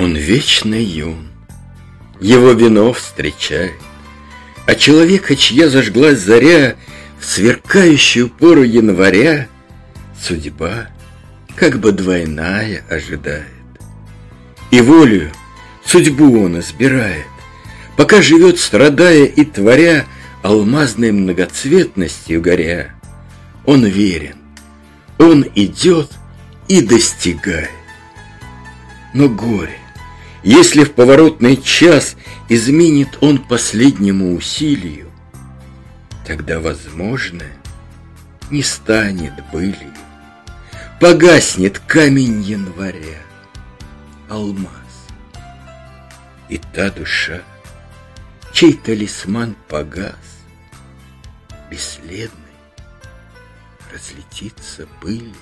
Он вечно юн, его вино встречает, А человека, чья зажглась заря В сверкающую пору января, Судьба как бы двойная ожидает. И волю судьбу он избирает, Пока живет, страдая и творя, Алмазной многоцветностью горя. Он верен, он идет и достигает. Но горе, если в поворотный час Изменит он последнему усилию, Тогда возможное не станет былью. Погаснет камень января, алмаз. И та душа, чей талисман погас, Бесследный разлетится пылью.